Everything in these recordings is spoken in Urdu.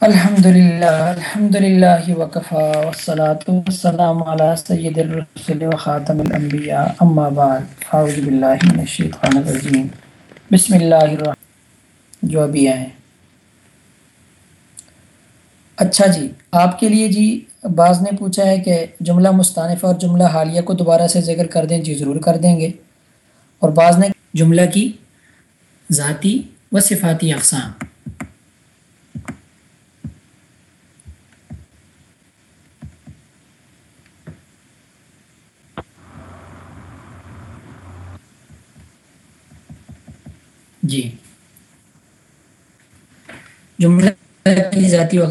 الحمد للہ الحمد للہ وقفا وسلاۃ والسلام علی سید الرسول و خاتم الانبیاء. اما بعد فاعوذ باللہ من الشیطان الرجیم. بسم اللہ الرحمن، جو ابھی آئیں اچھا جی آپ کے لیے جی بعض نے پوچھا ہے کہ جملہ مستانف اور جملہ حالیہ کو دوبارہ سے ذکر کر دیں جی ضرور کر دیں گے۔ اور بعض نے جملہ کی ذاتی و صفاتی اقسام۔ جی۔ جملہ کی ذاتی و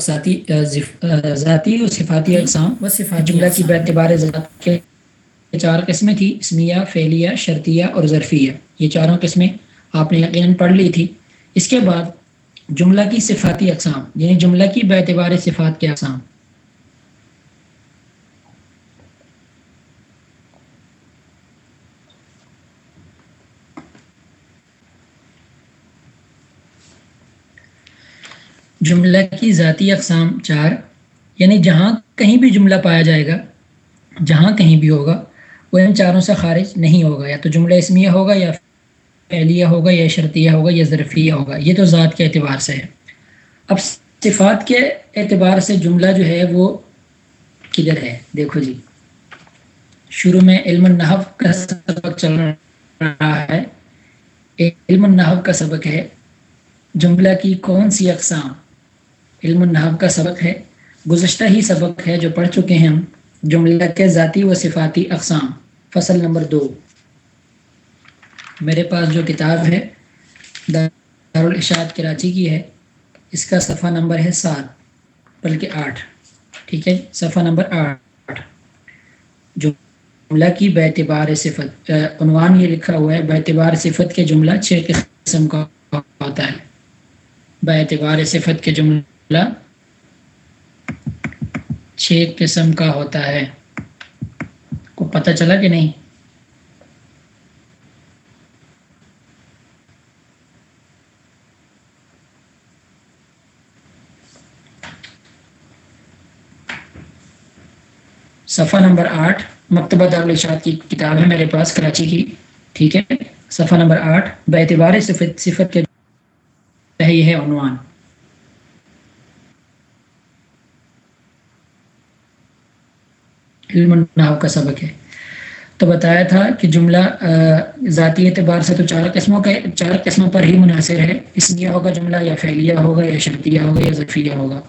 ذاتی و صفاتی اقسام۔ و صفات جملہ کی بعتبار ذات کے چار قسمیں تھی اسمیہ فعلیہ شرطیہ اور ظرفیہ۔ یہ چاروں قسمیں آپ نے یقیناً پڑھ لی تھی۔ اس کے بعد جملہ کی صفاتی اقسام یعنی جملہ کی بعتبار صفات کے اقسام۔ جملہ کی ذاتی اقسام چار یعنی جہاں کہیں بھی جملہ پایا جائے گا، جہاں کہیں بھی ہوگا، وہ ان چاروں سے خارج نہیں ہوگا، یا تو جملہ اسمیہ ہوگا، یا فعلیہ ہوگا، یا شرطیہ ہوگا، یا ظرفیہ ہوگا، یہ تو ذات کے اعتبار سے ہے۔ اب صفات کے اعتبار سے جملہ جو ہے وہ کدھر ہے؟ دیکھو جی شروع میں علم النحو کا سبق چل رہا ہے۔ علم النحو کا سبق ہے۔ جملہ کی کون سی اقسام؟ علم النحو کا سبق ہے، گزشتہ ہی سبق ہے جو پڑھ چکے ہیں ہم، جملہ کے ذاتی و صفاتی اقسام۔ فصل نمبر دو۔ میرے پاس جو کتاب ہے دارالاشاد کراچی کی ہے۔ اس کا صفحہ نمبر ہے سات، بلکہ آٹھ۔ ٹھیک ہے، صفحہ نمبر آٹھ۔ جملہ کی بیتبار صفت عنوان یہ لکھا ہوا ہے بیتبار صفت کے جملہ چھ قسم کا ہوتا ہے۔ بیتبار صفت کے جملہ چھ قسم کا ہوتا ہے۔ کو پتہ چلا کہ نہیں؟ صفحہ نمبر آٹھ، مکتبہ دارالشاد کی کتاب ہے میرے پاس، کراچی کی۔ ٹھیک ہے؟ صفحہ نمبر آٹھ بیتبار صفت صفت کے یہ ہے عنوان۔ علم النحو کا سبق ہے۔ تو بتایا تھا کہ جملہ ذاتی اعتبار سے تو چار قسموں کا، چار قسموں پر ہی منحصر ہے۔ اسمیہ ہوگا جملہ یا فعلیہ ہوگا یا شرطیہ ہوگا یا ظفیہ ہوگا۔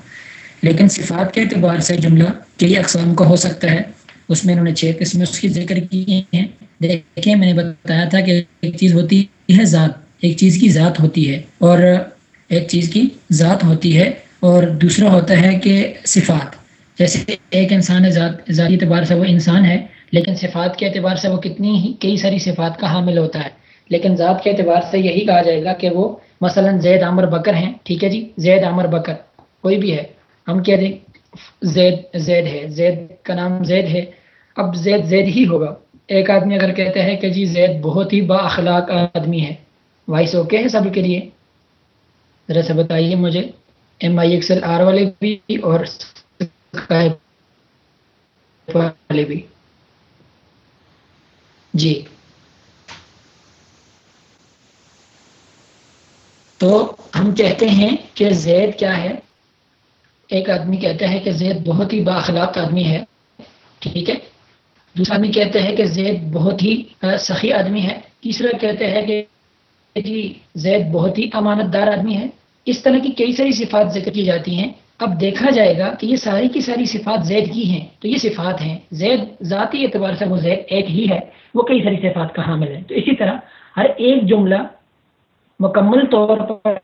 لیکن صفات کے اعتبار سے جملہ کئی اقسام کا ہو سکتا ہے۔ اس میں انہوں نے چھ قسمیں اس کی ذکر کی ہیں۔ دیکھیں، میں نے بتایا تھا کہ ایک چیز ہوتی ہے ذات، ایک چیز کی ذات ہوتی ہے اور ایک چیز کی ذات ہوتی ہے اور دوسرا ہوتا ہے کہ صفات۔ جیسے ایک انسان ہے ذاتی اعتبار سے وہ انسان ہے، لیکن صفات کے اعتبار سے وہ کتنی ہی کئی ساری صفات کا حامل ہوتا ہے۔ لیکن ذات کے اعتبار سے یہی کہا جائے گا کہ وہ مثلا زید عامر بکر ہیں۔ ٹھیک ہے جی زید عامر بکر، کوئی بھی ہے۔ ہم کہہ دیں، زید زید ہے، زید کا نام زید ہے۔ اب زید زید ہی ہوگا۔ ایک آدمی اگر کہتے ہیں کہ جی زید بہت ہی با اخلاق آدمی ہے۔ وائس اوکے ہے سب کے لیے؟ ذرا سے بتائیے مجھے۔ M I X L R والے بھی اور والے بھی۔ جی۔ تو ہم کہتے ہیں کہ زید کیا ہے؟ ایک آدمی کہتا ہے کہ زید بہت ہی باخلاق آدمی ہے، ٹھیک ہے؟ دوسرا آدمی کہتے ہیں کہ زید بہت ہی سخی آدمی ہے۔ تیسرا کہتے ہیں کہ جی زید بہت ہی امانت دار آدمی ہے۔ اس طرح کی کئی ساری صفات ذکر کی جاتی ہیں۔ اب دیکھا جائے گا کہ یہ ساری کی ساری صفات زید کی ہیں۔ تو یہ صفات ہیں۔ زید ذاتی اعتبار سے وہ زید ایک ہی ہے۔ وہ کئی ساری صفات کا حامل ہے۔ تو اسی طرح ہر ایک جملہ مکمل طور پر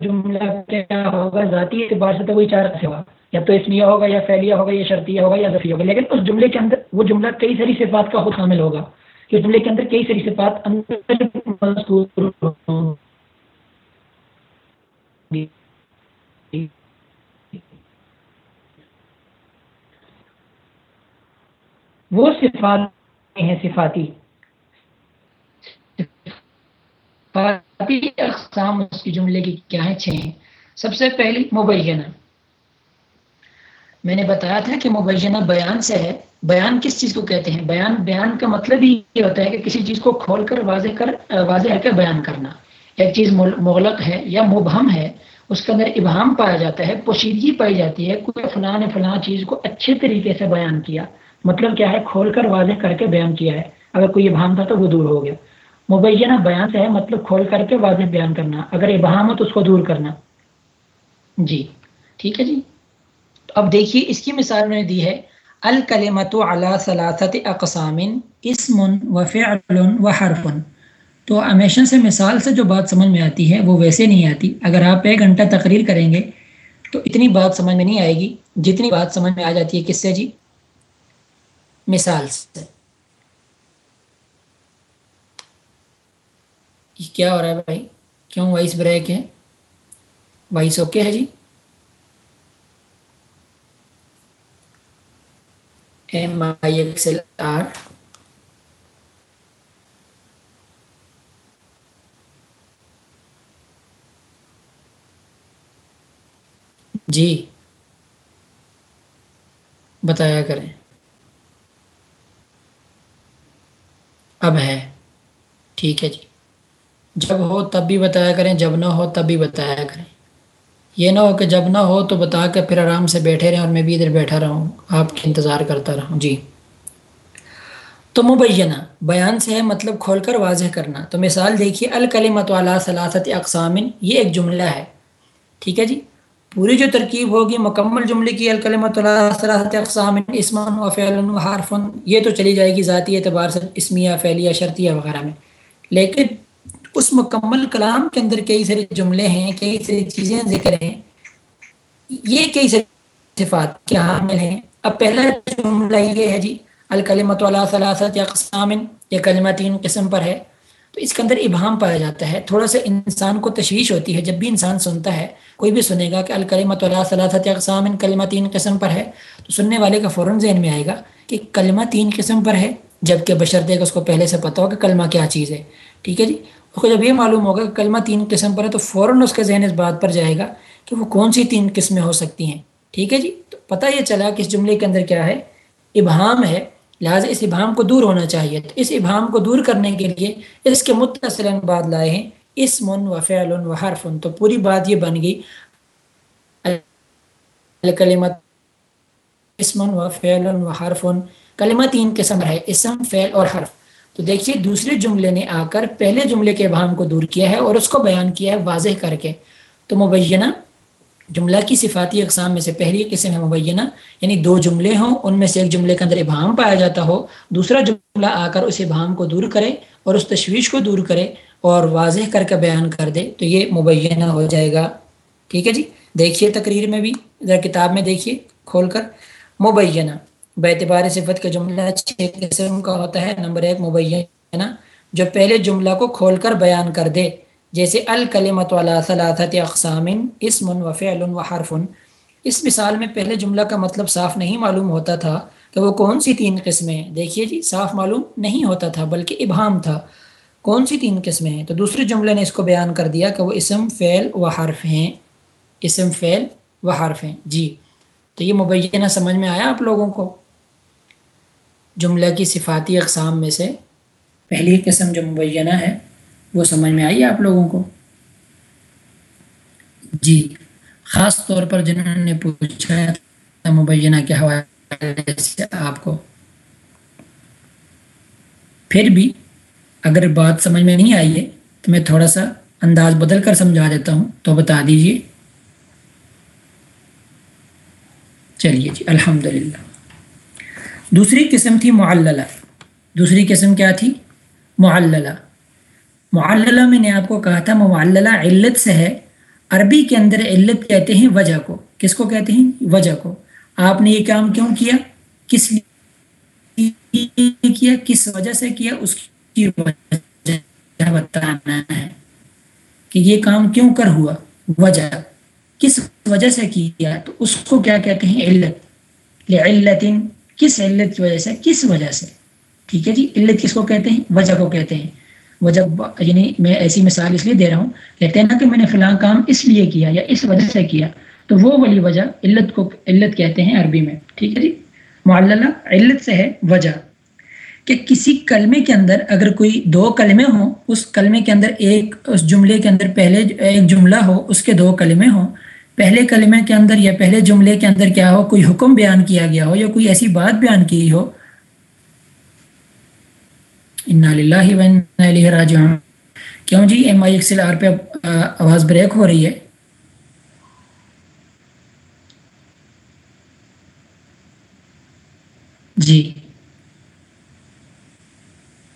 جملہ کیا ہوگا؟ ذاتی اعتبار سے تو وہی چار ہوگا۔ یا تو اسمیہ ہوگا، یا فیلیا ہوگا، یا شرطیہ ہوگا، یا ذفیہ ہوگا۔ لیکن اس جملے کے اندر وہ جملہ کئی ساری صفات کا خود شامل ہوگا۔ کہ جملے کے اندر کئی ساری صفات وہ صفات ہیں، صفاتی۔ صفاتی اقسام اس کی جملے کی کیا ہیں؟ چھ ہیں۔ سب سے پہلی مبینہ۔ میں نے بتایا تھا کہ مبینہ بیان سے ہے۔ بیان کس چیز کو کہتے ہیں؟ بیان بیان کا مطلب ہی یہ ہوتا ہے کہ کسی چیز کو کھول کر، واضح کر واضح کر بیان کرنا۔ ایک چیز مغلق ہے یا مبہم ہے، اس کے اندر ابہام پایا جاتا ہے، پوشیدگی پائی جاتی ہے، کوئی فلاں نے فلاں چیز کو اچھے طریقے سے بیان کیا۔ مطلب کیا ہے؟ کھول کر واضح کر کے بیان کیا ہے۔ اگر کوئی ابہام تھا تو وہ دور ہو گیا۔ مبینہ بیان سے ہے مطلب کھول کر کے واضح بیان کرنا۔ اگر ابہام ہو تو اس کو دور کرنا۔ جی۔ ٹھیک ہے جی؟ اب دیکھیے، اس کی مثال نے دی ہے۔ الکلمت علی ثلاثت اقسام، اسم و فعل و حرف۔ تو ہمیشہ سے مثال سے جو بات سمجھ میں آتی ہے وہ ویسے نہیں آتی۔ اگر آپ ایک گھنٹہ تقریر کریں گے تو اتنی بات سمجھ میں نہیں آئے گی جتنی بات سمجھ میں آ جاتی ہے۔ کس سے جی؟ مثال سے۔ کیا ہو رہا ہے بھائی؟ کیوں وائس بریک ہے؟ وائس اوکے ہے جی؟ M I X L R. جی۔ بتایا کریں۔ اب ہے۔ ٹھیک ہے جی۔ جب ہو تب بھی بتایا کریں، جب نہ ہو تب بھی بتایا کریں۔ یہ نہ ہو کہ جب نہ ہو تو بتا کے پھر آرام سے بیٹھے رہیں اور میں بھی ادھر بیٹھا رہوں۔ آپ کے انتظار کرتا رہوں۔ جی۔ تو مبینہ، بیان سے ہے مطلب کھول کر واضح کرنا۔ تو مثال دیکھیے الکلمت والا صلاحت اقسامن یہ ایک جملہ ہے۔ ٹھیک ہے جی؟ پوری جو ترکیب ہوگی، مکمل جملے کی الکلمت صلاحت اقسام اسمان و فعل و حارفن یہ تو چلی جائے گی ذاتی اعتبار سے، اسمیہ، فعلیہ، شرطیہ وغیرہ میں۔ لیکن اس مکمل کلام کے اندر کئی سارے جملے ہیں، کئی ساری چیزیں ذکر ہیں۔ یہ کئی ساری صفات کیا حامل ہیں۔ اب پہلا جملہ یہ ہے جی الکلمت والا ثلاثت یا قسامن یہ کلمہ تین قسم پر ہے۔ تو اس کے اندر ابہام پایا جاتا ہے۔ تھوڑا سا انسان کو تشویش ہوتی ہے۔ جب بھی انسان سنتا ہے، کوئی بھی سنے گا کہ الکلمت والا صلاحت اقسام ان کلمہ تین قسم پر ہے، تو سننے والے کا فوراً ذہن میں آئے گا کہ کلمہ تین قسم پر ہے جبکہ بشر دے گا اس کو پہلے سے پتہ ہو کہ کلمہ کیا چیز ہے۔ ٹھیک ہے جی؟ اس کو جب یہ معلوم ہوگا کہ کلمہ تین قسم پر ہے، تو فوراً اس کا ذہن اس بات پر جائے گا کہ وہ کون سی تین قسمیں ہو سکتی ہیں۔ ٹھیک ہے جی؟ تو پتہ یہ چلا کہ اس جملے کے اندر کیا ہے۔ ابہام ہے۔ لہٰذا اس ابہام کو دور ہونا چاہیے۔ تو اس ابہام کو دور کرنے کے لیے اس کے متصل بعد لائے ہیں۔ اسمن و فعل و حرفن تو پوری بات یہ بن گئی۔ الکلمت اسمن و فعل و حرفن کلمہ تین قسم ہے، اسم، فعل اور حرف۔ تو دیکھیے، دوسرے جملے نے آ کر پہلے جملے کے ابہام کو دور کیا ہے اور اس کو بیان کیا ہے واضح کر کے۔ تو مبینہ جملہ کی صفاتی اقسام میں سے پہلی قسم ہے مبینہ یعنی دو جملے ہوں، ان میں سے ایک جملے کے اندر ابہام پایا جاتا ہو، دوسرا جملہ آ کر اس ابہام کو دور کرے اور اس تشویش کو دور کرے اور واضح کر کے بیان کر دے، تو یہ مبینہ ہو جائے گا۔ ٹھیک ہے جی؟ دیکھیے تقریر میں بھی، ذرا کتاب میں دیکھیے کھول کر۔ مبینہ بعتبار صفت کا جملہ چھ قسم کا ہوتا ہے۔ نمبر ایک مبینہ، جو پہلے جملہ کو کھول کر بیان کر دے۔ جیسے الکلمت والا صلاحت اقسام، اسم و فعل و حرف۔ اس مثال میں پہلے جملہ کا مطلب صاف نہیں معلوم ہوتا تھا کہ وہ کون سی تین قسمیں دیکھیے جی صاف معلوم نہیں ہوتا تھا بلکہ ابہام تھا۔ کون سی تین قسمیں ہیں؟ تو دوسرے جملے نے اس کو بیان کر دیا کہ وہ اسم، فعل و حرف ہیں۔ اسم، فعل و حرف ہیں۔ جی تو یہ مبینہ سمجھ میں آیا آپ لوگوں کو؟ جملہ کی صفاتی اقسام میں سے پہلی قسم جو مبینہ ہے وہ سمجھ میں آئی آپ لوگوں کو؟ جی خاص طور پر جنہوں نے پوچھا تھا مبینہ کے حوالے سے آپ کو۔ پھر بھی اگر بات سمجھ میں نہیں آئی ہے، تو میں تھوڑا سا انداز بدل کر سمجھا دیتا ہوں، تو بتا دیجیے۔ چلیے جی الحمد دوسری قسم تھی معللہ۔ دوسری قسم کیا تھی؟ معللہ۔ معللہ میں نے آپ کو کہا تھا، معللہ علت سے ہے۔ عربی کے اندر علت کہتے ہیں وجہ کو۔ کس کو کہتے ہیں؟ وجہ کو۔ آپ نے یہ کام کیوں کیا؟ کس لیے کیا؟ کس وجہ سے کیا؟ اس کی وجہ بتانا ہے کہ یہ کام کیوں کر ہوا؟ وجہ۔ کس وجہ سے کیا؟ تو اس کو کیا کہتے ہیں؟ علت۔ علت کس علت کی وجہ سے؟ کس وجہ سے؟ ٹھیک ہے جی؟ علت کس کو کہتے ہیں؟ وجہ کو کہتے ہیں۔ وہ جب یعنی میں ایسی مثال اس لیے دے رہا ہوں، کہتے ہیں نا کہ میں نے فلاں کام اس لیے کیا یا اس وجہ سے کیا، تو وہ والی وجہ علت کو، علت کہتے ہیں عربی میں، ٹھیک ہے جی؟ معللہ، علت سے ہے وجہ کہ کسی کلمے کے اندر اگر کوئی دو کلمے ہوں، اس کلمے کے اندر ایک، اس جملے کے اندر پہلے ایک جملہ ہو، اس کے دو کلمے ہوں، پہلے کلمے کے اندر یا پہلے جملے کے اندر کیا ہو، کوئی حکم بیان کیا گیا ہو یا کوئی ایسی بات بیان کی ہو راجعون۔ کیوں جی؟ M I X L R پہ آواز بریک ہو رہی ہے۔ جی۔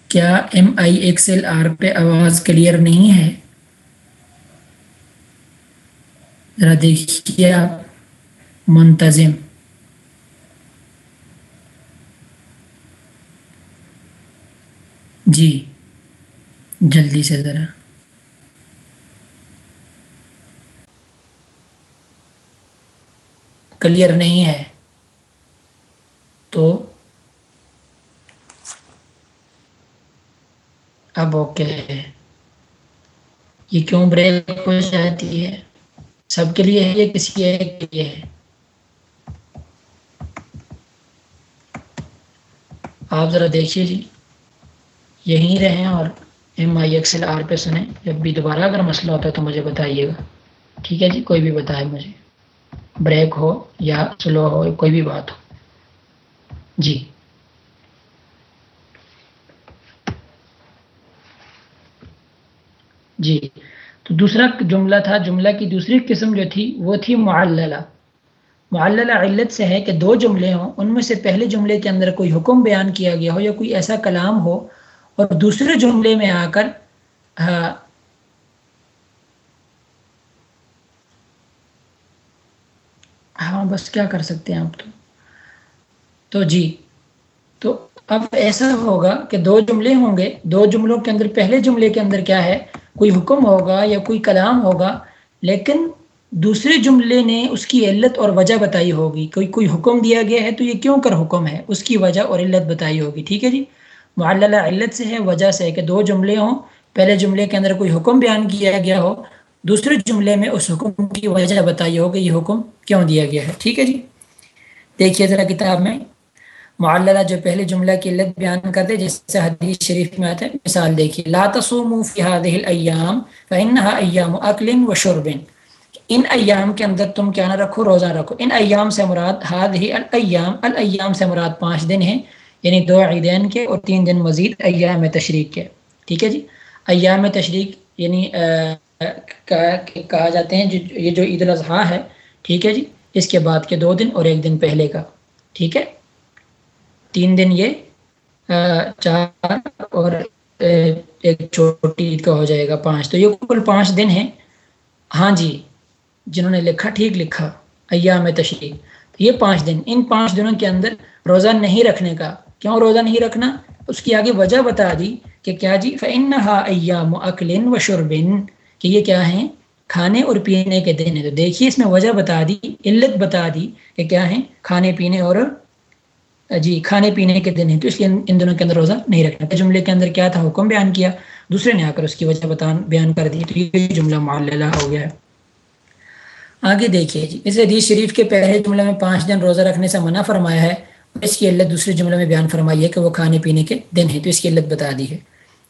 کیا ایم آئی ایکسل آر پہ آواز کلیئر نہیں ہے؟ ذرا دیکھیے آپ۔ منتظم۔ جی جلدی سے ذرا۔ کلیئر نہیں ہے۔ تو اب اوکے ہے۔ یہ کیوں بریک ہو جاتی ہے؟ سب کے لیے ہے یا کسی ایک کے لیے ہے؟ آپ ذرا دیکھیے جی۔ یہیں رہیں اور ایم آئی ایکسل آر پہ سنیں۔ جب بھی دوبارہ اگر مسئلہ ہوتا ہے تو مجھے بتائیے گا۔ ٹھیک ہے جی؟ کوئی بھی بتائے مجھے۔ بریک ہو یا سلو ہو، کوئی بھی بات ہو۔ جی۔ جی۔ تو دوسرا جملہ تھا، جملہ کی دوسری قسم جو تھی وہ تھی معللہ۔ معللہ علت سے ہے کہ دو جملے ہوں، ان میں سے پہلے جملے کے اندر کوئی حکم بیان کیا گیا ہو یا کوئی ایسا کلام ہو اور دوسرے جملے میں آ کر ہاں بس کیا کر سکتے ہیں آپ تو؟ تو جی تو اب ایسا ہوگا کہ دو جملے ہوں گے۔ دو جملوں کے اندر، پہلے جملے کے اندر کیا ہے؟ کوئی حکم ہوگا یا کوئی کلام ہوگا، لیکن دوسرے جملے نے اس کی علت اور وجہ بتائی ہوگی۔ کوئی کوئی حکم دیا گیا ہے تو یہ کیوں کر حکم ہے؟ اس کی وجہ اور علت بتائی ہوگی۔ ٹھیک ہے جی؟ معللہ علت سے ہے، وجہ سے ہے کہ دو جملے ہوں۔ پہلے جملے کے اندر کوئی حکم بیان کیا گیا ہو، دوسرے جملے میں اس حکم کی وجہ بتائی ہو کہ یہ حکم کیوں دیا گیا ہے۔ ٹھیک ہے جی؟ دیکھیے ذرا کتاب میں۔ معللہ جو پہلے جملہ کی علت بیان کر دے جس سے حدیث شریف میں آتا ہے، مثال دیکھیے۔ لا تصوموا فی هذه الايام فانها ایام اکل و شرب۔ ان ایام کے اندر تم کیا نہ رکھو، روزہ رکھو۔ ان ایام سے مراد هذه الايام الايام سے مراد پانچ دن ہیں۔ یعنی دو عیدین کے اور تین دن مزید ایام تشریق کے۔ ٹھیک ہے جی؟ ایام تشریق یعنی کہا جاتے ہیں یہ جو عید الاضحیٰ ہے، ٹھیک ہے جی؟ اس کے بعد کے دو دن اور ایک دن پہلے کا۔ ٹھیک ہے؟ تین دن یہ چار اور ایک چھوٹی عید کا ہو جائے گا، پانچ۔ تو یہ کل پانچ دن ہیں۔ ہاں جی جنہوں نے لکھا، ٹھیک لکھا، ایام تشریح یہ پانچ دن، ان پانچ دنوں کے اندر روزہ نہیں رکھنے کا۔ کیوں روزہ نہیں رکھنا؟ اس کی آگے وجہ بتا دی کہ کیا جی فن ایام اکلن و شربن کہ یہ کیا ہیں؟ کھانے اور پینے کے دن ہیں۔ تو دیکھیے اس میں وجہ بتا دی، علت بتا دی کہ کیا ہیں؟ کھانے پینے اور جی کھانے پینے کے دن ہیں۔ تو اس لیے ان دنوں کے اندر روزہ نہیں رکھنا۔ جملے کے اندر کیا تھا؟ حکم بیان کیا۔ دوسرے نے آ کر اس کی وجہ بتا، بیان کر دی۔ تو یہ جملہ معللہ ہو گیا ہے۔ آگے دیکھیے جی اس حدیث شریف کے پہلے جملے میں پانچ دن روزہ رکھنے سے منع فرمایا ہے۔ اس کی علت دوسرے جملے میں بیان فرمائی ہے کہ وہ کھانے پینے کے دن ہیں، تو اس کی علت بتا دی ہے۔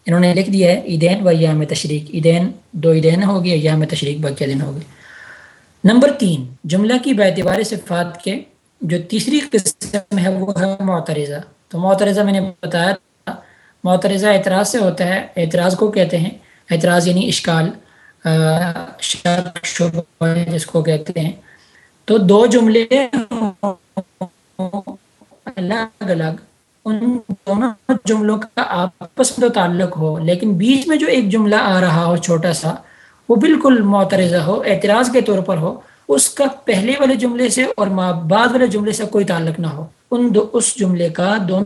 انہوں نے لکھ دیا ہے، عیدین و ایام تشریق۔ عیدین، دو عیدین ہوگی ایام تشریق باقی دن ہوگی نمبر تین، جملہ کی بیتبار صفات کے جو تیسری قسم ہے، وہ ہے معترضہ۔ تو معترضہ میں نے بتایا تھا، معترضہ اعتراض سے ہوتا ہے۔ اعتراض کو کہتے ہیں، اعتراض یعنی اشکال جس کو کہتے ہیں۔ تو دو جملے الگ الگ ان دونوں جملوں کا آپس میں تو تعلق ہو، لیکن بیچ میں جو ایک جملہ آ رہا ہو چھوٹا سا، وہ بالکل معترضہ ہو، اعتراض کے طور پر ہو، اس کا پہلے والے جملے سے اور بعد والے جملے سے کوئی تعلق نہ ہو، ان دو، اس جملے کا دونوں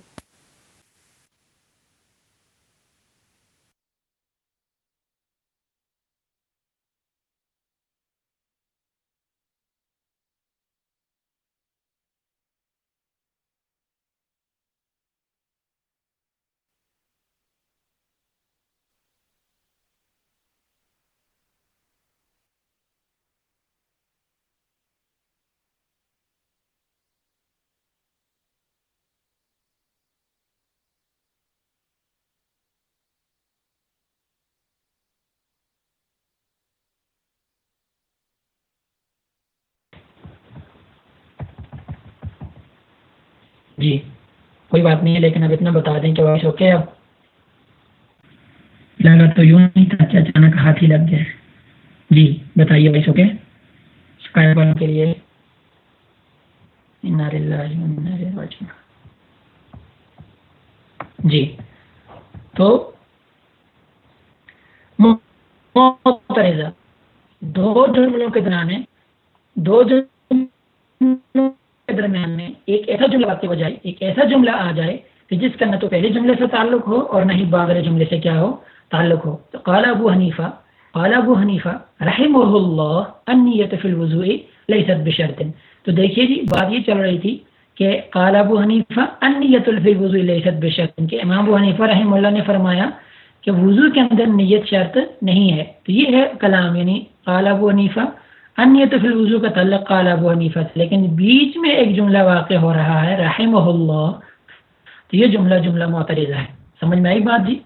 جی۔ کوئی بات نہیں ہے لیکن اب اتنا بتا دیں کہ وائس اوکے اب لگا تو یوں نہیں تھا کہ اچانک ہاتھ ہی لگ گئے۔ جی بتائیے وائس اوکے۔ شکایت کے لیے۔ جی۔ تو دو جملوں کے درمیان دو جملوں کے درمیان میں ایک ایسا جملہ آپ کے بجائے ایک ایسا جملہ آ جائے کہ جس کا نہ تو پہلے جملے سے تعلق ہو اور نہ ہی باغر جملے سے کیا ہو، تعلق ہو۔ تو قال ابو حنیفہ، قال ابو حنیفہ رحمہ اللہ انیت فی الوضوء لیست بشرط۔ تو دیکھیے جی بات یہ چل رہی تھی کہ قال ابو حنیفہ انیت فی الوضوء لیست بشرط۔ کہ امام ابو حنیفہ رحمہ اللہ نے فرمایا کہ وضو کے اندر نیت شرط نہیں ہے۔ تو یہ ہے کلام یعنی قال ابو حنیفہ انیت فی الوضو کا تعلق قال ابو حنیفہ سے، لیکن بیچ میں ایک جملہ واقع ہو رہا ہے، رحمہ اللہ. تو یہ جملہ جملہ معترضہ ہے۔ سمجھ میں آئی بات جی؟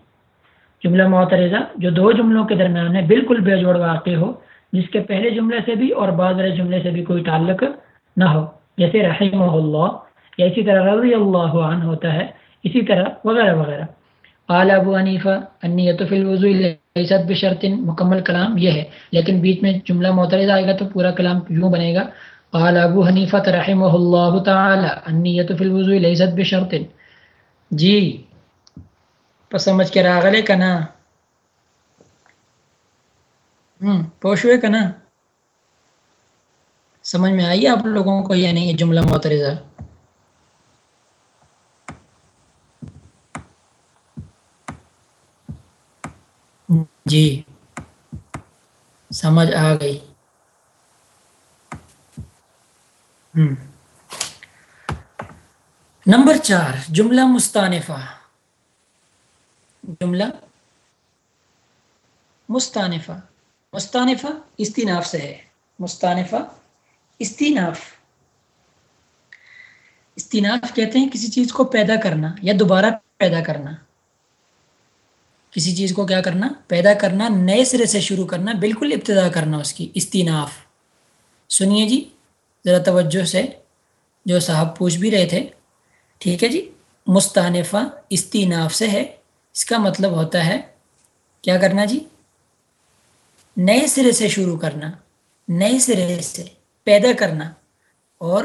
جملہ معترضہ، جو دو جملوں کے درمیان میں بالکل بے جوڑ واقع ہو، جس کے پہلے جملے سے بھی اور بعض جملے سے بھی کوئی تعلق نہ ہو۔ جیسے رحمہ اللہ، یا اسی طرح رضی اللہ عنہ ہوتا ہے، اسی طرح وغیرہ وغیرہ۔ قال ابو حنیفہ انیت فی الوضو لیست بشرط مکمل کلام یہ ہے، لیکن بیچ میں جملہ معترض آئے گا تو پورا کلام یوں بنے گا، قال ابو حنیفہ رحمہ اللہ تعالی انیت فی الوضو لیست بشرط جی په سمجھ کې راغلی که نه پوه شوې که نه سمجھ میں آئی آپ لوگوں کو یا نہیں؟ یہ جملہ معترضہ جی۔ سمجھ آ گئی۔ نمبر چار، جملہ مستانفہ۔ جملہ مستانفہ۔ مستانفہ استیناف سے ہے۔ مستانفہ استیناف استیناف کہتے ہیں کسی چیز کو پیدا کرنا یا دوبارہ پیدا کرنا۔ کسی چیز کو کیا کرنا، پیدا کرنا، نئے سرے سے شروع کرنا، بالکل ابتدا کرنا اس کی، استیناف۔ سنیے جی ذرا توجہ سے، جو صاحب پوچھ بھی رہے تھے۔ ٹھیک ہے جی مستانفہ استیناف سے ہے۔ اس کا مطلب ہوتا ہے کیا کرنا جی؟ نئے سرے سے شروع کرنا، نئے سرے سے پیدا کرنا اور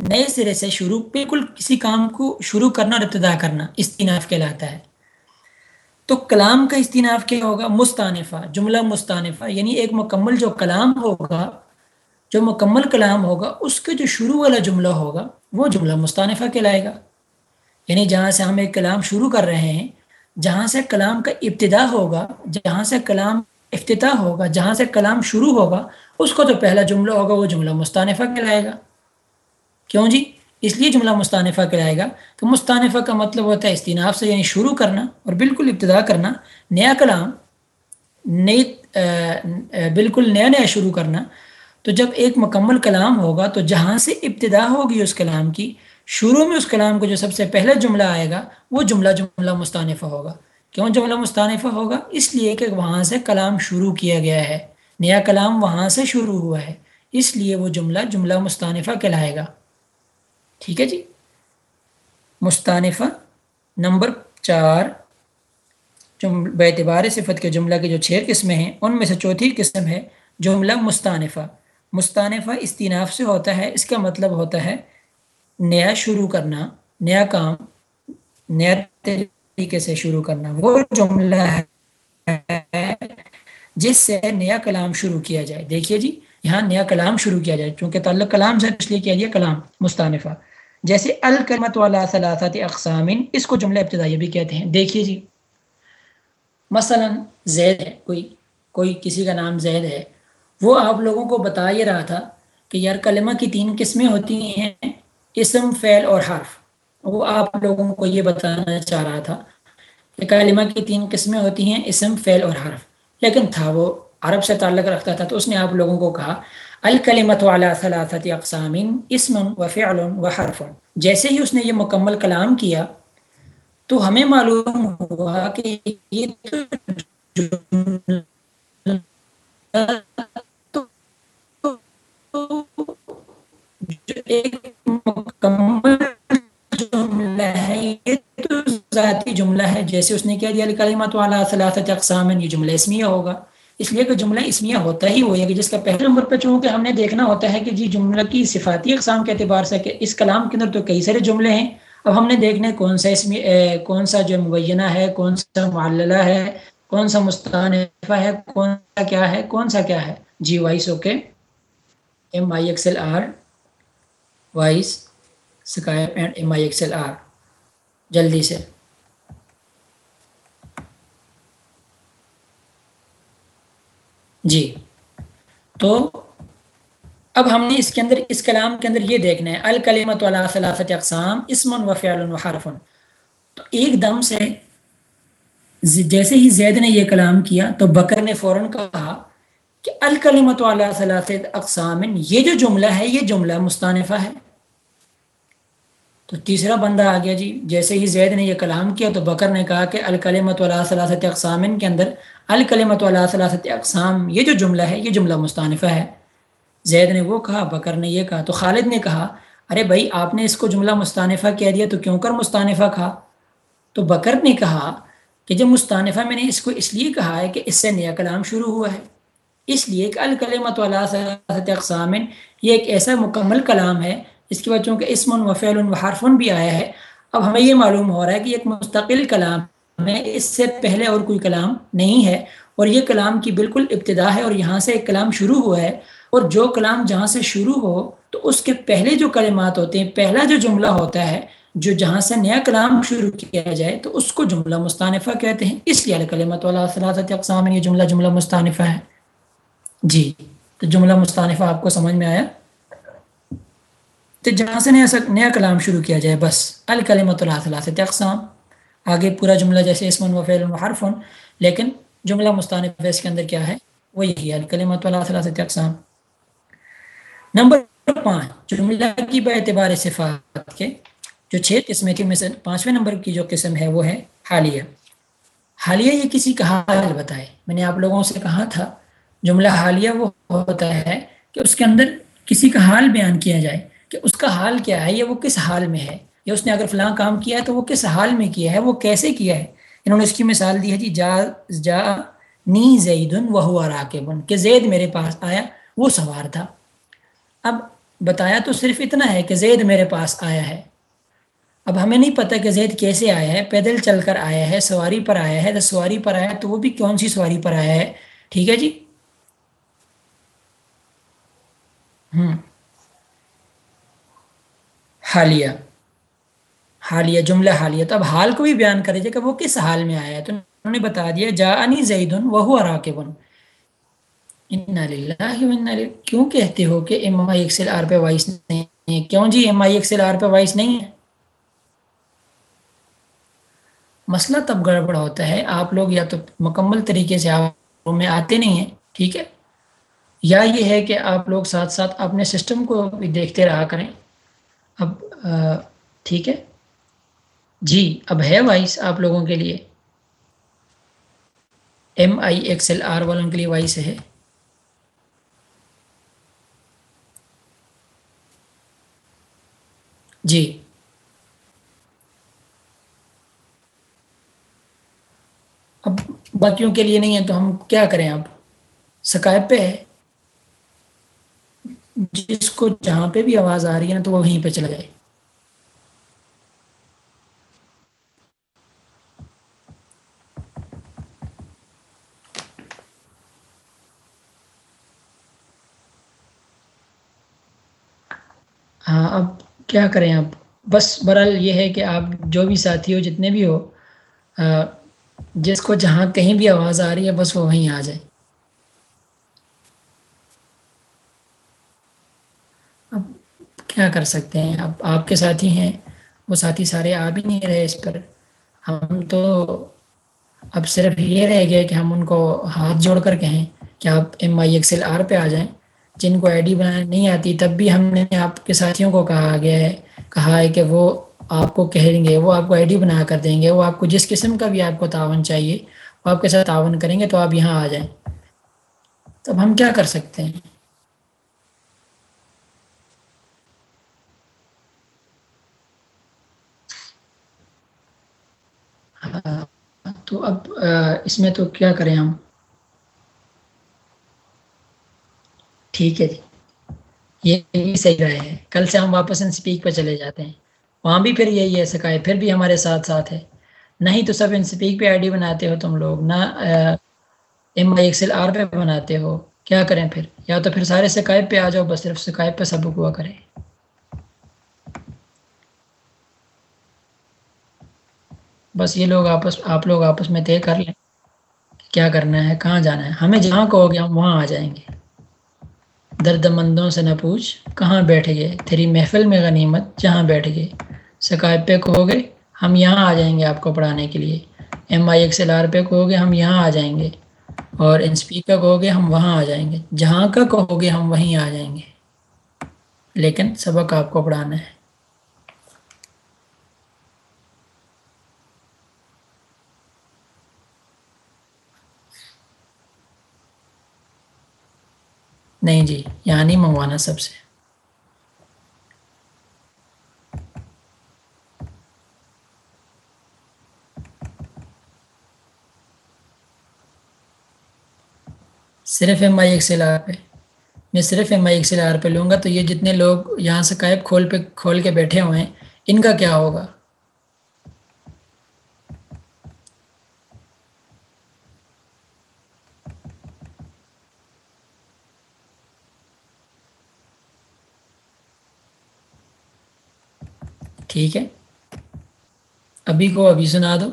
نئے سرے سے شروع، بالکل کسی کام کو شروع کرنا اور ابتدا کرنا استناف کہلاتا ہے۔ تو کلام کا استناف کیا ہوگا؟ مستانفہ، جملہ مستانفہ یعنی ایک مکمل جو کلام ہوگا، جو مکمل کلام ہوگا، اس کے جو شروع والا جملہ ہوگا، وہ جملہ مستانفہ کہلائے گا۔ یعنی جہاں سے ہم ایک کلام شروع کر رہے ہیں، جہاں سے کلام کا ابتدا ہوگا، جہاں سے کلام افتتاح ہوگا، جہاں سے کلام شروع ہوگا، اس کو تو پہلا جملہ ہوگا، وہ جملہ مستانفہ کہلائے گا۔ کیوں جی؟ اس لیے جملہ مستانفہ کہلائے گا کہ مستانفہ کا مطلب ہوتا ہے استناف سے یعنی شروع کرنا اور بالکل ابتدا کرنا، نیا کلام، نئی بالکل نیا نیا شروع کرنا۔ تو جب ایک مکمل کلام ہوگا تو جہاں سے ابتدا ہوگی اس کلام کی، شروع میں اس کلام کو جو سب سے پہلا جملہ آئے گا، وہ جملہ جملہ مستانفہ ہوگا۔ کیوں جملہ مستانفہ ہوگا؟ اس لیے کہ وہاں سے کلام شروع کیا گیا ہے۔ نیا کلام وہاں سے شروع ہوا ہے۔ اس لیے وہ جملہ جملہ مستانفہ کہلائے گا۔ ٹھیک ہے جی؟ مستانفہ، نمبر چار بے اعتبار صفت کے جملہ کی جو چھ قسمیں ہیں، ان میں سے چوتھی قسم ہے جملہ مستانفہ۔ مستانفہ استیناف سے ہوتا ہے، اس کا مطلب ہوتا ہے نیا شروع کرنا، نیا کام، نیا طریقے سے شروع کرنا۔ وہ جملہ ہے جس سے نیا کلام شروع کیا جائے۔ دیکھیے جی یہاں نیا کلام شروع کیا جائے، چونکہ تعلق کلام سے اس لیے کیا گیا کلام، مستانفہ۔ جیسے الکلمت والا ثلاثت اقسامین اس کو جملہ ابتدائی بھی کہتے ہیں۔ دیکھیے جی مثلا زید ہے، کوئی کوئی کسی کا نام زید ہے۔ وہ آپ لوگوں کو بتا یہ رہا تھا کہ یار کلمہ کی تین قسمیں ہوتی ہیں، اسم، فعل اور حرف۔ وہ آپ لوگوں کو یہ بتانا چاہ رہا تھا کہ کلمہ کی تین قسمیں ہوتی ہیں، اسم، فعل اور حرف۔ لیکن تھا، وہ عرب سے تعلق رکھتا تھا تو اس نے آپ لوگوں کو کہا الکلیمت علی ثلاثت اقسام، اسم و فعل و حرف۔ جیسے ہی اس نے یہ مکمل کلام کیا، تو ہمیں معلوم ہوا کہ یہ یہ تو ذاتی جملہ ہے۔ جیسے اس نے کیا دیا کلیمت والا ثلاثت اقسام، یہ جملہ اسمیہ ہوگا۔ اس لیے کہ جملہ اسمیہ ہوتا ہی وہ ہے کہ جس کا پہلے نمبر پہ چونکہ ہم نے دیکھنا ہوتا ہے کہ جی جملہ کی صفاتی اقسام کے اعتبار سے کہ اس کلام کے اندر تو کئی سارے جملے ہیں۔ اب ہم نے دیکھنا کون سا اسمی کون سا جو مبینہ ہے، کون سا معللہ ہے، کون سا مستانفہ ہے، کون سا کیا ہے، کون سا کیا ہے۔ جی voice okay. M I X L R voice Skype and M I X L R جلدی سے۔ جی۔ تو اب ہم نے اس کے اندر، اس کلام کے اندر یہ دیکھنا ہے الکلیمت والا صلاحت اقسام اسمن و فعل و حرفن تو ایک دم سے جیسے ہی زید نے یہ کلام کیا، تو بکر نے فوراً کہا کہ الکلیمت والا صلاحت اقسام، یہ جو جملہ ہے، یہ جملہ مستانفہ ہے۔ تو تیسرا بندہ آ گیا جی جیسے ہی زید نے یہ کلام کیا تو بکر نے کہا کہ الکلمت والا صلاحت اقسام کے اندر الکلمت والا صلاحت اقسام، یہ جو جملہ ہے، یہ جملہ مستانفہ ہے۔ زید نے وہ کہا، بکر نے یہ کہا، تو خالد نے کہا، ارے بھائی، آپ نے اس کو جملہ مستانفہ کہہ دیا تو کیوں کر مستانفہ کہا؟ تو بکر نے کہا کہ جب مستانفہ میں نے اس کو اس لیے کہا ہے کہ اس سے نیا کلام شروع ہوا ہے۔ اس لیے کہ الکلمت والا صلاحت اقسام یہ ایک ایسا مکمل کلام ہے اس کی وجہ کہ اسم و فعل و حرفن بھی آیا ہے، اب ہمیں یہ معلوم ہو رہا ہے کہ ایک مستقل کلام میں اس سے پہلے اور کوئی کلام نہیں ہے اور یہ کلام کی بالکل ابتدا ہے اور یہاں سے ایک کلام شروع ہوا ہے اور جو کلام جہاں سے شروع ہو تو اس کے پہلے جو کلمات ہوتے ہیں، پہلا جو جملہ ہوتا ہے جو جہاں سے نیا کلام شروع کیا جائے تو اس کو جملہ مستانفہ کہتے ہیں۔ اس لیے کلمت والا صلاحت اقسام، یہ جملہ جملہ مستانفہ ہے۔ جی تو جملہ مستانفہ آپ کو سمجھ میں آیا؟ تو جہاں سے نیا نیا کلام شروع کیا جائے، بس الکلمت اللہ صلاحت اقسام۔ آگے پورا جملہ جیسے اسمن و فعل و حرفن، لیکن جملہ مستانف اس کے اندر کیا ہے؟ وہ یہی ہے الکلمت اللہ صلاحت اقسام۔ نمبر پانچ، جملہ کی بے اعتبار صفات کے جو چھ قسمیں تھی میں سے پانچویں نمبر کی جو قسم ہے، وہ ہے حالیہ۔ حالیہ یہ کسی کا حال بتائے۔ میں نے آپ لوگوں سے کہا تھا، جملہ حالیہ وہ ہوتا ہے کہ اس کے اندر کسی کا حال بیان کیا جائے۔ کہ اس کا حال کیا ہے یا وہ کس حال میں ہے یا اس نے اگر فلاں کام کیا ہے تو وہ کس حال میں کیا ہے وہ کیسے کیا ہے انہوں نے اس کی مثال دی ہے جی جا جا، نی زید وہ ہوا راکبن کہ زید میرے پاس آیا، وہ سوار تھا۔ اب بتایا تو صرف اتنا ہے کہ زید میرے پاس آیا ہے۔ اب ہمیں نہیں پتہ کہ زید کیسے آیا ہے، پیدل چل کر آیا ہے، سواری پر آیا ہے، تو سواری پر آیا تو وہ بھی کون سی سواری پر آیا ہے؟ ٹھیک ہے جی؟ ہوں۔ حالیہ۔ حالیہ، جملہ حالیہ۔ تو اب حال کو بھی بیان کرے کہ وہ کس حال میں آیا ہے۔ تو انہوں نے بتا دیا جا انی زید وہ راکبن کیوں کہتے ہو کہ M I X L R پہ وائس نہیں ہے؟ کیوں جی M I X L R پہ وائس نہیں ہے؟ مسئلہ تب گڑبڑ ہوتا ہے، آپ لوگ یا تو مکمل طریقے سے آپ میں آتے نہیں ہیں، ٹھیک ہے؟ یا یہ ہے کہ آپ لوگ ساتھ ساتھ اپنے سسٹم کو بھی دیکھتے رہا کریں۔ اب ٹھیک ہے؟ جی اب ہے وائس آپ لوگوں کے لیے۔ M I X L R والوں کے لیے وائس ہے۔ جی۔ اب باقیوں کے لیے نہیں ہے تو ہم کیا کریں اب؟ سکائب پہ ہے۔ جس کو جہاں پہ بھی آواز آ رہی ہے نا تو وہ وہیں پہ چلا جائے۔ ہاں اب کیا کریں اب بس برحال یہ ہے کہ آپ جو بھی ساتھی ہو، جتنے بھی ہو جس کو جہاں کہیں بھی آواز آ رہی ہے، بس وہ وہیں آ جائے اب کیا کر سکتے ہیں؟ اب آپ کے ساتھی ہیں، وہ ساتھی سارے آ بھی نہیں رہے اس پر۔ ہم تو اب صرف یہ رہ گیا کہ ہم ان کو ہاتھ جوڑ کر کہیں کہ آپ ایم آئی ایکسل آر پہ آ جائیں۔ جن کو آئی ڈی بنانا نہیں آتی، تب بھی ہم نے آپ کے ساتھیوں کو کہا گیا ہے، کہا ہے کہ وہ آپ کو کہیں گے، وہ آپ کو آئی ڈی بنا کر دیں گے، وہ آپ کو جس قسم کا بھی آپ کو تعاون چاہیے، وہ آپ کے ساتھ تعاون کریں گے تو آپ یہاں آ جائیں۔ تب ہم کیا کر سکتے ہیں؟ اس میں تو کیا کریں ہم؟ ٹھیک ہے جی۔ یہ صحیح رہے ہے۔ کل سے ہم واپس ان سپیک پہ چلے جاتے ہیں۔ وہاں بھی پھر یہی ہے سکائے، پھر بھی ہمارے ساتھ ساتھ ہے۔ نہیں تو سب ان سپیک پہ آئی ڈی بناتے ہو تم لوگ، نہ ایم آئی ایکسل آر پہ بناتے ہو۔ کیا کریں پھر؟ یا تو پھر سارے سکائب پہ آ جاؤ، بس صرف سکائب پہ سب ہوا کریں۔ بس یہ لوگ آپس، آپ لوگ آپس میں طے کر لیں۔ کیا کرنا ہے، کہاں جانا ہے؟ ہمیں جہاں کہو گے، ہم وہاں آ جائیں گے۔ درد مندوں سے نہ پوچھ، کہاں بیٹھ گئے؟ تیری محفل میں غنیمت جہاں بیٹھ گئے۔ سکائب پہ کہو گے، ہم یہاں آ جائیں گے آپ کو پڑھانے کے لیے۔ M I X L R پہ کہو گے، ہم یہاں آ جائیں گے۔ اور انسپیک کا کہو گے، ہم وہاں آ جائیں گے۔ جہاں کا کہو گے، ہم وہیں آ جائیں گے۔ لیکن سبق آپ کو پڑھانا ہے۔ نہیں جی یہاں نہیں منگوانا سب سے۔ صرف M I X L R پہ۔ میں صرف M I X L R پہ لوں گا تو یہ جتنے لوگ یہاں سے کائب کھول پہ کھول کے بیٹھے ہوئے ہیں، ان کا کیا ہوگا؟ ٹھیک ہے؟ ابھی کو ابھی سنا دو۔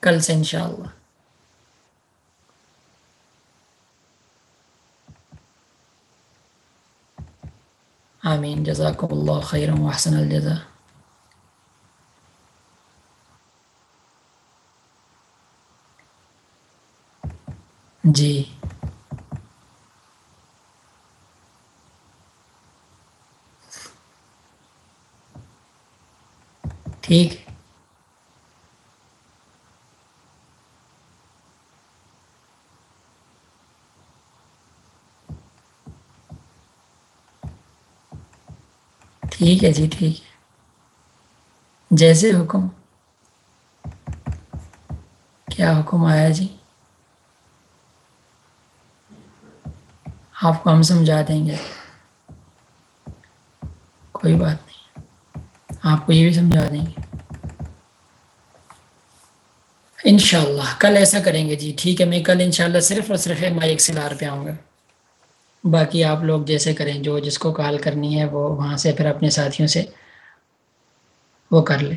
کل سے انشاءاللہ۔ آمین۔ جزاکم اللہ خیر و احسن الجزا جی۔ ٹھیک۔ ہے ٹھیک ہے جی ٹھیک ہے۔ جیسے حکم۔ کیا حکم آیا جی؟ آپ کو ہم سمجھا دیں گے۔ کوئی بات آپ کو یہ بھی سمجھا دیں گے۔ انشاءاللہ، کل ایسا کریں گے جی۔ ٹھیک ہے، میں کل انشاءاللہ صرف اور صرف مائی ایکسل آر پہ آؤں گا۔ باقی آپ لوگ جیسے کریں، جو جس کو کال کرنی ہے، وہ وہاں سے پھر اپنے ساتھیوں سے وہ کر لیں۔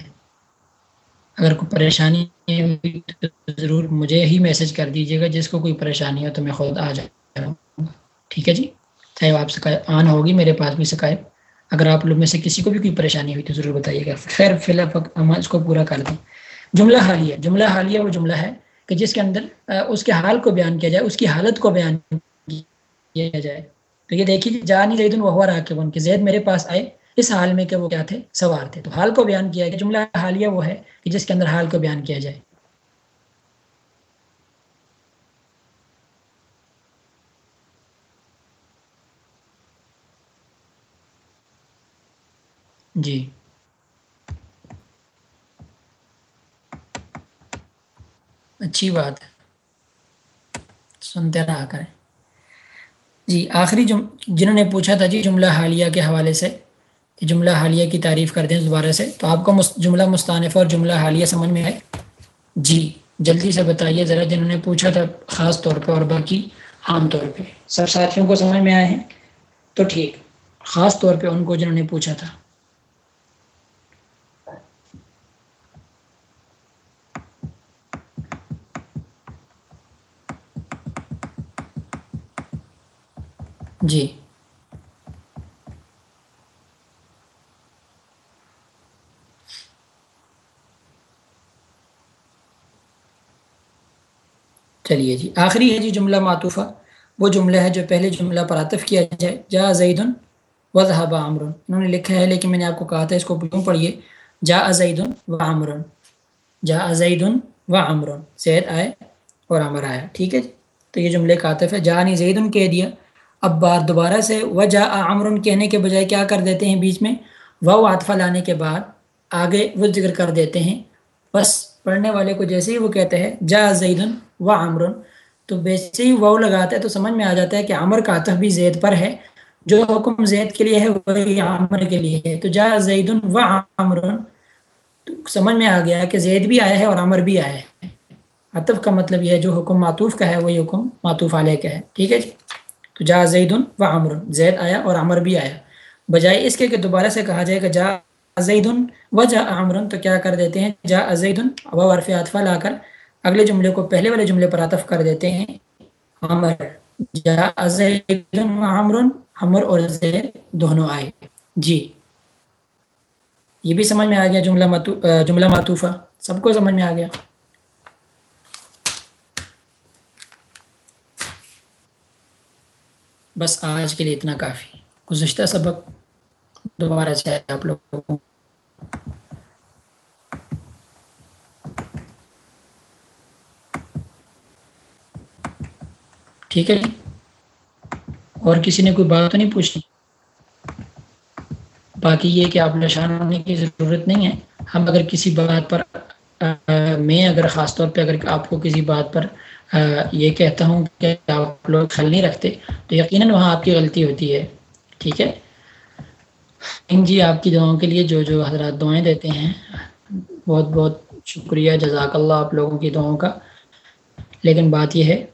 اگر کوئی پریشانی ہوئی تو ضرور مجھے ہی میسج کر دیجیے گا۔ جس کو کوئی پریشانی ہو تو میں خود آ جاؤں گا۔ ٹھیک ہے جی؟ چاہے آپ سے آن ہوگی، میرے پاس بھی شکایت اگر آپ لوگ میں سے کسی کو بھی کوئی پریشانی ہوئی تو ضرور بتائیے گا۔ خیر، فی الحال ہم اس کو پورا کر دیں۔ جملہ حالیہ جملہ حالیہ وہ جملہ ہے کہ جس کے اندر اس کے حال کو بیان کیا جائے، اس کی حالت کو بیان کیا جائے۔ تو یہ دیکھیے جا نہیں رہی وہ راکب ان کے زید میرے پاس آئے، اس حال میں کہ وہ کیا تھے؟ سوار تھے۔ تو حال کو بیان کیا جملہ حالیہ وہ ہے کہ جس کے اندر حال کو بیان کیا جائے۔ جی۔ اچھی بات ہے۔ سنتے رہا کریں۔ جی آخری جم، جنہوں نے پوچھا تھا جی جملہ حالیہ کے حوالے سے، کہ جملہ حالیہ کی تعریف کر دیں دوبارہ سے، تو آپ کو جملہ مستانف اور جملہ حالیہ سمجھ میں آئے؟ جی جلدی سے بتائیے ذرا، جنہوں نے پوچھا تھا خاص طور پہ اور باقی عام طور پہ۔ سب ساتھیوں کو سمجھ میں آئے ہیں؟ تو ٹھیک۔ خاص طور پہ ان کو جنہوں نے پوچھا تھا۔ جی۔ چلیے جی آخری ہے جی جملہ معطوفہ۔ وہ جملہ ہے جو پہلے جملہ پر عطف کیا جائے۔ جا زید و عمر انہوں نے لکھا ہے، لیکن میں نے آپ کو کہا تھا، اس کو کیوں پڑھیے؟ جا زید و عمر جا زید و عمر زید آئے اور عمر آیا۔ ٹھیک ہے جی؟ تو یہ جملے کا عطف ہے۔ جا نہیں زید کہہ دیا۔ اب بار دوبارہ سے وجہ عمر کہنے کے بجائے کیا کر دیتے ہیں بیچ میں؟ و عاطفہ لانے کے بعد آگے وہ ذکر کر دیتے ہیں۔ بس پڑھنے والے کو جیسے ہی وہ کہتے ہیں جا زیدن و عمرن تو ویسے ہی وہ لگاتا ہے تو سمجھ میں آ جاتا ہے کہ عمر کا عطف بھی زید پر ہے۔ جو حکم زید کے لیے ہے، وہی عمر کے لیے ہے۔ تو جا زید و عمرن تو سمجھ میں آ گیا کہ زید بھی آیا ہے اور عمر بھی آیا ہے۔ عطف کا مطلب یہ ہے، جو حکم معطوف کا ہے، وہی حکم معطوف علیہ کا ہے۔ ٹھیک ہے جی؟ تو جا زید و عمر زید آیا اور عمر بھی آیا۔ بجائے اس کے کہ دوبارہ سے کہا جائے کہ جا زید و جا عمر تو کیا کر دیتے ہیں؟ جا زید و عرف عطفہ لا کر اگلے جملے کو، پہلے والے جملے پر عطف کر دیتے ہیں۔ عمر، جا زید و عمر عمر اور زید دونوں آئے۔ جی۔ یہ بھی سمجھ میں آ گیا جملہ جملہ معطوفہ۔ سب کو سمجھ میں آ گیا۔ بس آج کے لیے اتنا کافی۔ گزشتہ سبق دوبارہ چاہے آپ لوگوں ٹھیک ہے جی۔ اور کسی نے کوئی بات تو نہیں پوچھنی؟ باقی یہ کہ آپ نشان ہونے کی ضرورت نہیں ہے۔ ہم اگر کسی بات پر میں اگر خاص طور پہ اگر آپ کو کسی بات پر یہ کہتا ہوں کہ آپ لوگ خل نہیں رکھتے، تو یقیناً وہاں آپ کی غلطی ہوتی ہے، ٹھیک ہے؟ جی آپ کی دعاؤں کے لیے جو جو حضرات دعائیں دیتے ہیں، بہت بہت شکریہ، جزاک اللہ آپ لوگوں کی دعاؤں کا۔ لیکن بات یہ ہے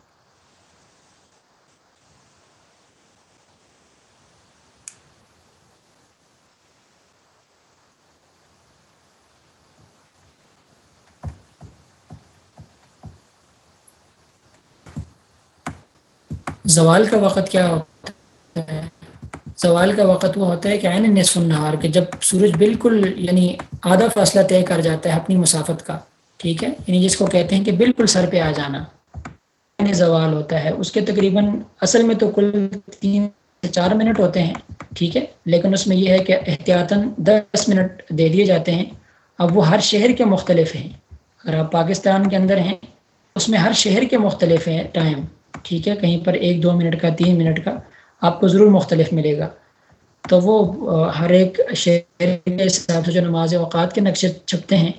زوال کا وقت کیا ہوتا ہے؟ زوال کا وقت وہ ہوتا ہے کہ عین نصف النہار کہ جب سورج بالکل یعنی آدھا فاصلہ طے کر جاتا ہے اپنی مسافت کا، ٹھیک ہے؟ یعنی جس کو کہتے ہیں کہ بالکل سر پہ آ جانا۔ زوال ہوتا ہے۔ اس کے تقریباً اصل میں تو کل تین سے چار منٹ ہوتے ہیں، ٹھیک ہے؟ لیکن اس میں یہ ہے کہ احتیاطاً دس منٹ دے دیے جاتے ہیں۔ اب وہ ہر شہر کے مختلف ہیں۔ اگر آپ پاکستان کے اندر ہیں، اس میں ہر شہر کے مختلف ہیں ٹائم۔ ٹھیک ہے، کہیں پر ایک دو منٹ کا، تین منٹ کا آپ کو ضرور مختلف ملے گا۔ تو وہ ہر ایک شہر کے حساب سے جو نماز اوقات کے نقشے چھپتے ہیں،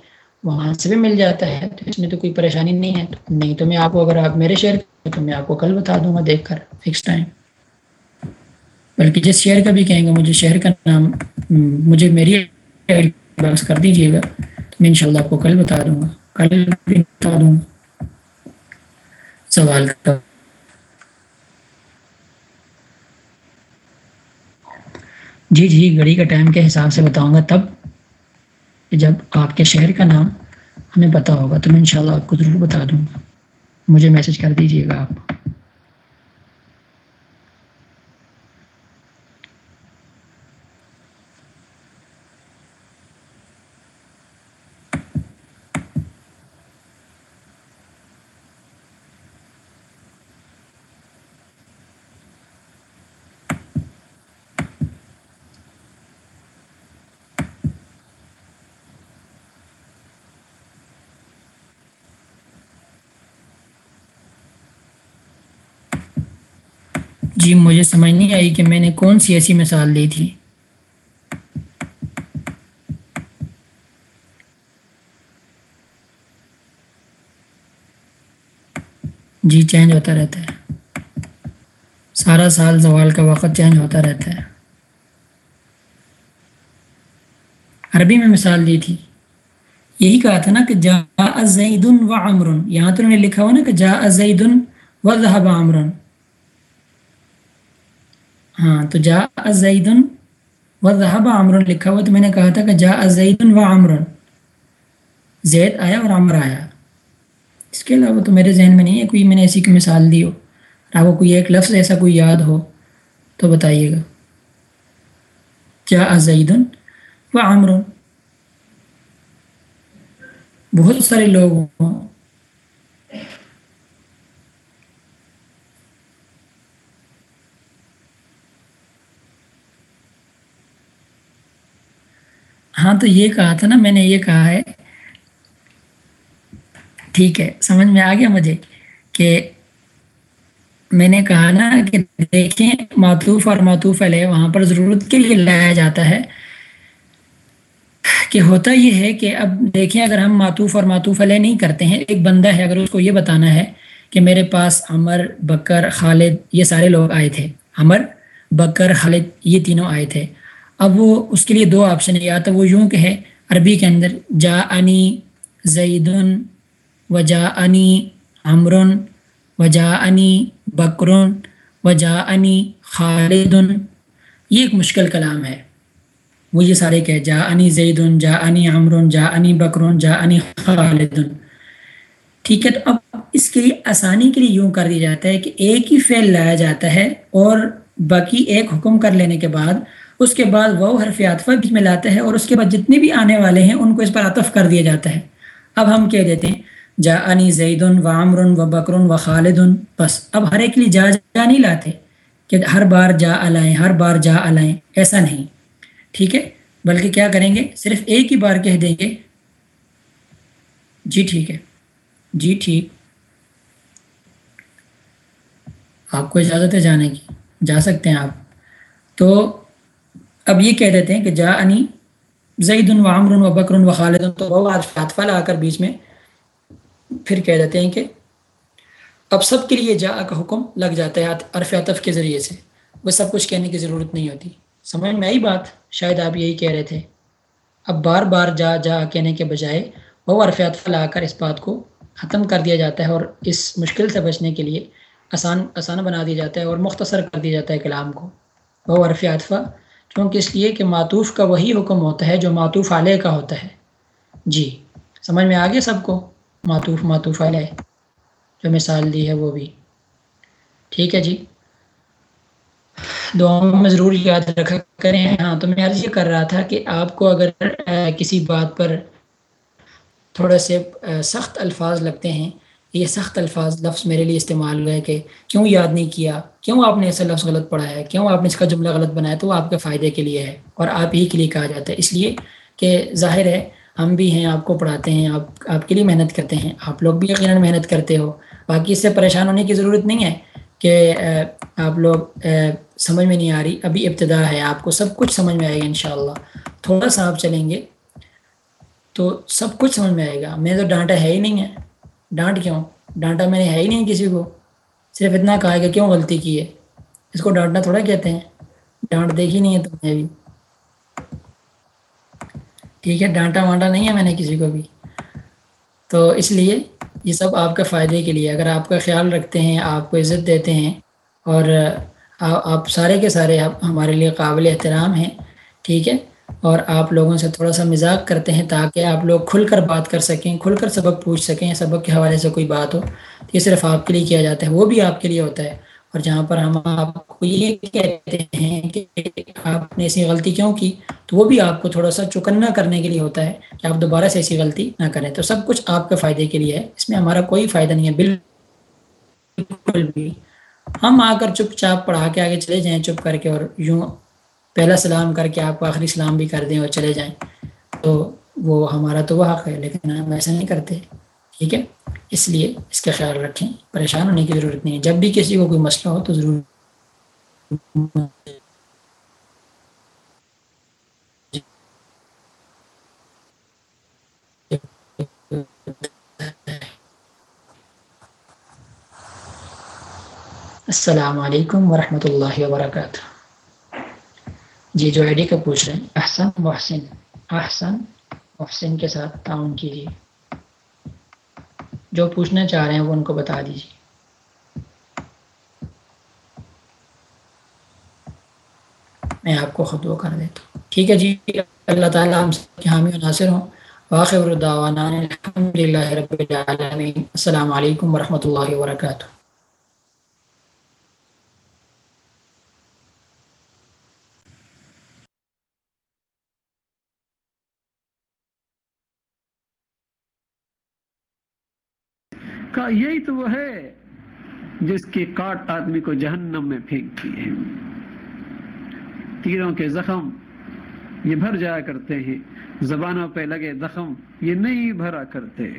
وہاں سے بھی مل جاتا ہے۔ تو اس میں تو کوئی پریشانی نہیں ہے۔ نہیں تو میں آپ کو، اگر آپ میرے شہر تو میں آپ کو کل بتا دوں گا دیکھ کر فکس ٹائم بلکہ جس شہر کا بھی کہیں گے، مجھے شہر کا نام مجھے میری باکس کر دیجیے گا، تو میں انشاءاللہ آپ کو کل بتا دوں گا۔ کل بھی بتا دوں گا۔ سوال کا جی جی گھڑی کا ٹائم کے حساب سے بتاؤں گا تب جب آپ کے شہر کا نام ہمیں پتہ ہوگا تو میں انشاءاللہ آپ کو ضرور بتا دوں گا۔ مجھے میسج کر دیجیے گا آپ۔ جی مجھے سمجھ نہیں آئی کہ میں نے کون سی ایسی مثال دی تھی۔ جی چینج ہوتا رہتا ہے۔ سارا سال زوال کا وقت چینج ہوتا رہتا ہے۔ عربی میں مثال دی تھی۔ یہی کہا تھا نا کہ جا زید و عمرن یہاں تو انہوں نے لکھا ہوا نا کہ جا زید و ذہب عمرن ہاں تو جا ازیدن و ذہب عمر لکھا ہوا تو میں نے کہا تھا کہ جا ازیدن و عمر زید آیا اور عمر آیا۔ اس کے علاوہ تو میرے ذہن میں نہیں ہے کوئی میں نے ایسی کی مثال دی ہو آپ کو کوئی ایک لفظ ایسا کوئی یاد ہو، تو بتائیے گا۔ جا ازیدن و عمر بہت سارے لوگ ہوں۔ ہاں تو یہ کہا تھا نا، میں نے یہ کہا ہے۔ ٹھیک ہے، سمجھ میں آ گیا مجھے کہ میں نے کہا نا کہ دیکھیں، معطوف اور معطوف علیہ وہاں پر ضرورت کے لیے لایا جاتا ہے۔ کہ ہوتا یہ ہے کہ اب دیکھیں، اگر ہم معطوف اور معطوف علیہ نہیں کرتے ہیں، ایک بندہ ہے، اگر اس کو یہ بتانا ہے کہ میرے پاس عمر، بکر، خالد، یہ سارے لوگ آئے تھے۔ عمر، بکر، خالد، یہ تینوں آئے تھے۔ اب وہ اس کے لیے دو آپشن ہے، یا تو وہ یوں کہ ہے عربی کے اندر جا انی زیدن و جا انی عمرن و جا انی بکرن و جا انی خالدن۔ یہ ایک مشکل کلام ہے۔ وہ یہ سارے کہ جا انی زیدن جا انی عمرن جا انی بکرن جا انی خالدن۔ ٹھیک ہے، تو اب اس کے لیے آسانی کے لیے یوں کر دیا جاتا ہے کہ ایک ہی فعل لایا جاتا ہے اور باقی ایک حکم کر لینے کے بعد اس کے بعد وہ حرف عطفہ بھی میں لاتا ہے اور اس کے بعد جتنے بھی آنے والے ہیں، ان کو اس پر عطف کر دیا جاتا ہے۔ اب ہم کہہ دیتے ہیں جا انی زید و عمر و بکر و خالد بس، اب ہر ایک کے لیے جا جا نہیں لاتے کہ ہر بار جا علائیں، ہر بار جا علائیں، ایسا نہیں۔ ٹھیک ہے؟ بلکہ کیا کریں گے؟ صرف ایک ہی بار کہہ دیں گے۔ جی ٹھیک ہے۔ جی ٹھیک۔ آپ کو اجازت ہے جانے کی۔ جا سکتے ہیں آپ۔ تو اب یہ کہہ دیتے ہیں کہ جا انی زید و عمر و بکر و خالد تو وہ فاطفہ لا کر بیچ میں پھر کہہ دیتے ہیں کہ اب سب کے لیے جا کا حکم لگ جاتا ہے عرف عطف کے ذریعے سے۔ وہ سب کچھ کہنے کی ضرورت نہیں ہوتی۔ سمجھ میں آئی بات؟ شاید آپ یہی کہہ رہے تھے۔ اب بار بار جا جا کہنے کے بجائے وہ عرف عطف لا کر اس بات کو ختم کر دیا جاتا ہے اور اس مشکل سے بچنے کے لیے آسان آسان بنا دیا جاتا ہے اور مختصر کر دیا جاتا ہے کلام کو۔ وہ عرف عطفہ کیونکہ اس لیے کہ معطوف کا وہی حکم ہوتا ہے جو معطوف علیہ کا ہوتا ہے۔ جی سمجھ میں آ گیا سب کو؟ معطوف معطوف علیہ۔ جو مثال دی ہے وہ بھی۔ ٹھیک ہے جی۔ دعاؤں میں ضرور یاد رکھا کریں۔ ہاں تو میں عرض یہ کر رہا تھا کہ آپ کو اگر کسی بات پر تھوڑے سے سخت الفاظ لگتے ہیں یہ سخت الفاظ لفظ میرے لیے استعمال ہوئے کہ کیوں یاد نہیں کیا؟ کیوں آپ نے ایسا لفظ غلط پڑھا ہے؟ کیوں آپ نے اس کا جملہ غلط بنایا تو وہ آپ کے فائدے کے لیے ہے اور آپ ہی کے لیے کہا جاتا ہے۔ اس لیے کہ ظاہر ہے، ہم بھی ہیں، آپ کو پڑھاتے ہیں، آپ آپ کے لیے محنت کرتے ہیں۔ آپ لوگ بھی یقیناً محنت کرتے ہو۔ باقی اس سے پریشان ہونے کی ضرورت نہیں ہے کہ آپ لوگ سمجھ میں نہیں آ رہی۔ ابھی ابتدا ہے، آپ کو سب کچھ سمجھ میں آئے گا انشاءاللہ۔ تھوڑا سا آپ چلیں گے تو سب کچھ سمجھ میں آئے گا۔ میں تو ڈانٹا ہے ہی نہیں ہے۔ ڈانٹ کیوں؟ ڈانٹا میں نے ہے ہی نہیں کسی کو۔ صرف اتنا کہا ہے کہ کیوں غلطی کی ہے؟ اس کو ڈانٹنا تھوڑا کہتے ہیں۔ ڈانٹ دیکھی نہیں ہے تم نے بھی ٹھیک ہے، ڈانٹا وانٹا نہیں ہے میں نے کسی کو بھی۔ تو اس لیے یہ سب آپ کے فائدے کے لیے، اگر آپ کا خیال رکھتے ہیں، آپ کو عزت دیتے ہیں اور آپ سارے کے سارے ہمارے لیے قابل احترام ہیں، ٹھیک ہے؟ اور آپ لوگوں سے تھوڑا سا مزاق کرتے ہیں تاکہ آپ لوگ کھل کر بات کر سکیں، کھل کر سبق پوچھ سکیں، سبق کے حوالے سے کوئی بات ہو۔ تو یہ صرف آپ کے لیے کیا جاتا ہے، وہ بھی آپ کے لیے ہوتا ہے۔ اور جہاں پر ہم آپ کو یہ کہتے ہیں کہ آپ نے ایسی غلطی کیوں کی، تو وہ بھی آپ کو تھوڑا سا چکنا کرنے کے لیے ہوتا ہے کہ آپ دوبارہ سے ایسی غلطی نہ کریں۔ تو سب کچھ آپ کے فائدے کے لیے ہے، اس میں ہمارا کوئی فائدہ نہیں ہے۔ بالکل بھی۔ ہم آ کر چپ چاپ پڑھا کے آگے چلے جائیں، چپ کر کے اور یوں پہلا سلام کر کے آپ کو آخری سلام بھی کر دیں اور چلے جائیں۔ تو وہ ہمارا تو وہ حق ہے، لیکن ہم ایسا نہیں کرتے، ٹھیک ہے؟ اس لیے اس کا خیال رکھیں، پریشان ہونے کی ضرورت نہیں ہے۔ جب بھی کسی کو کوئی مسئلہ ہو تو ضرور۔ السلام علیکم ورحمۃ اللہ وبرکاتہ۔ جی جو آئی ڈی کا پوچھ رہے ہیں، احسن، محسن۔ احسن، محسن کے ساتھ تعاون کیجیے۔ جو پوچھنا چاہ رہے ہیں وہ ان کو بتا دیجیے۔ میں آپ کو خود وہ کر دیتا ہوں۔ ٹھیک ہے جی اللہ تعالیٰ ہم سب کے حامی و ناصر ہوں۔ واقع الحمد للہ رب العالمین۔ السلام علیکم ورحمۃ اللہ وبرکاتہ۔ کہا یہی تو وہ ہے جس کی کاٹ آدمی کو جہنم میں پھینکتی ہے تیروں کے زخم یہ بھر جایا کرتے ہیں۔ زبانوں پہ لگے زخم یہ نہیں بھرا کرتے۔